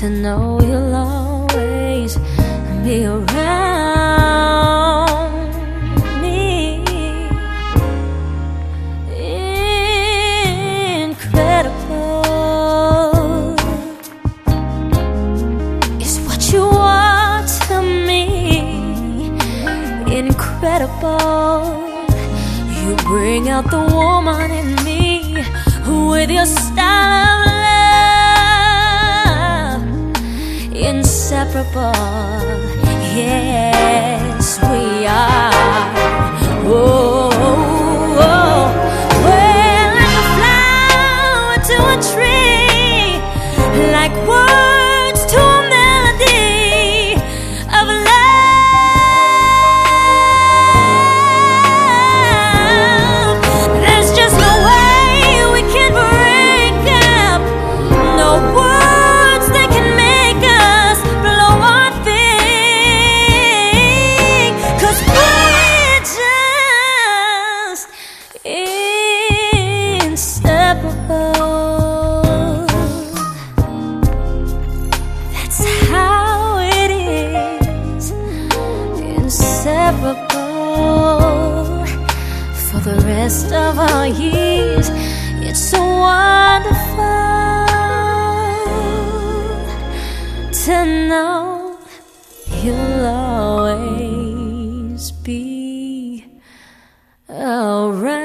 to know you'll always be around me. Incredible is what you are to me. Incredible, you bring out the woman in me with your style. Inseparable, yes, we are. Oh, oh, we're like a flower to a tree, like words For the rest of our years. It's so wonderful to know you'll always be around.